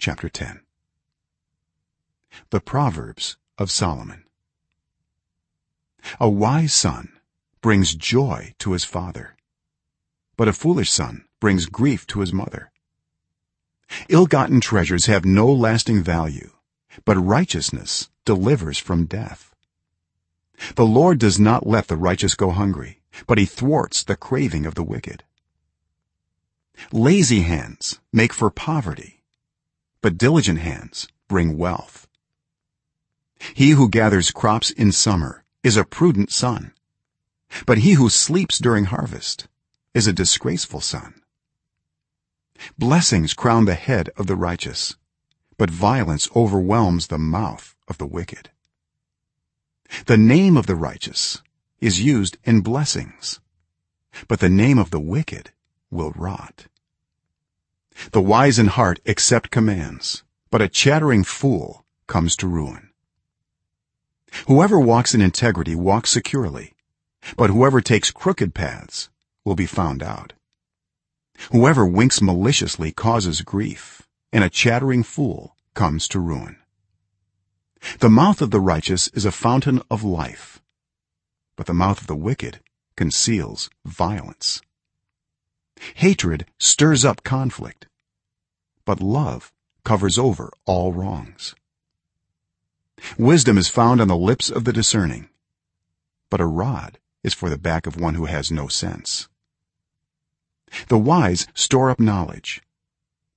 chapter 10 the proverbs of solomon. A wise son brings joy to his father but a foolish son brings grief to his mother. Ill-gotten treasures have no lasting value but righteousness delivers from death. The lord does not let the righteous go hungry but he thwarts the craving of the wicked. Lazy hands make for poverty but diligent hands bring wealth. He who gathers crops in summer is a prudent son but he who sleeps during harvest is a disgraceful son. Blessings crown the head of the righteous but violence overwhelms the mouth of the wicked. The name of the righteous is used in blessings but the name of the wicked will rot the wise in heart accept commands but a chattering fool comes to ruin. Whoever walks in integrity walks securely but whoever takes crooked paths will be found out. Whoever winks maliciously causes grief and a chattering fool comes to ruin. The mouth of the righteous is a fountain of life but the mouth of the wicked conceals violence. Hatred stirs up conflict but love covers over all wrongs. Wisdom is found on the lips of the discerning but a rod is for the back of one who has no sense. The wise store up knowledge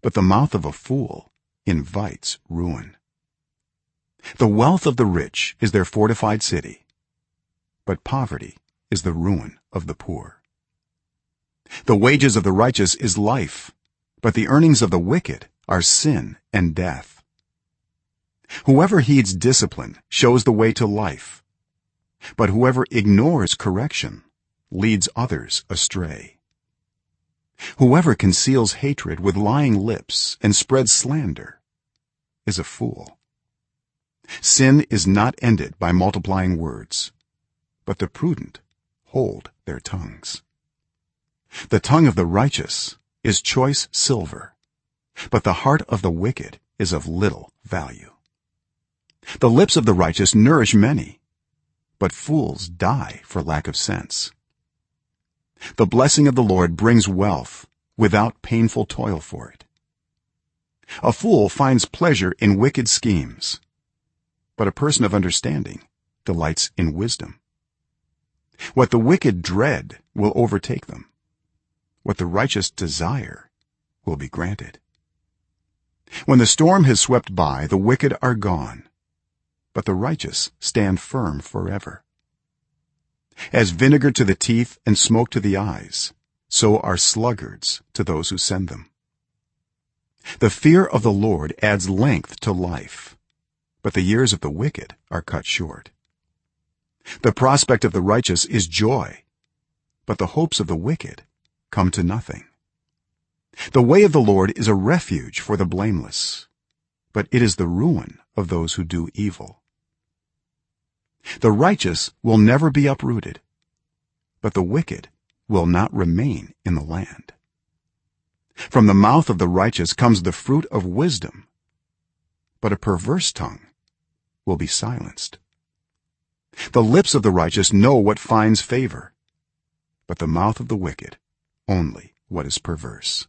but the mouth of a fool invites ruin. The wealth of the rich is their fortified city but poverty is the ruin of the poor. The wages of the righteous is life but the earnings of the wicked are sin and death. Whoever heeds discipline shows the way to life but whoever ignores correction leads others astray. Whoever conceals hatred with lying lips and spreads slander is a fool. Sin is not ended by multiplying words but the prudent hold their tongues. The tongue of the righteous is choice silver but the heart of the wicked is of little value. The lips of the righteous nourish many but fools die for lack of sense. The blessing of the lord brings wealth without painful toil for it. A fool finds pleasure in wicked schemes but a person of understanding delights in wisdom. What the wicked dread will overtake them what the righteous desire will be granted. When the storm has swept by the wicked are gone but the righteous stand firm forever. As vinegar to the teeth and smoke to the eyes so are sluggards to those who send them. The fear of the lord adds length to life but the years of the wicked are cut short. The prospect of the righteous is joy but the hopes of the wicked come to nothing. The way of the lord is a refuge for the blameless but it is the ruin of those who do evil. The righteous will never be uprooted but the wicked will not remain in the land. From the mouth of the righteous comes the fruit of wisdom but a perverse tongue will be silenced. The lips of the righteous know what finds favor but the mouth of the wicked only what is perverse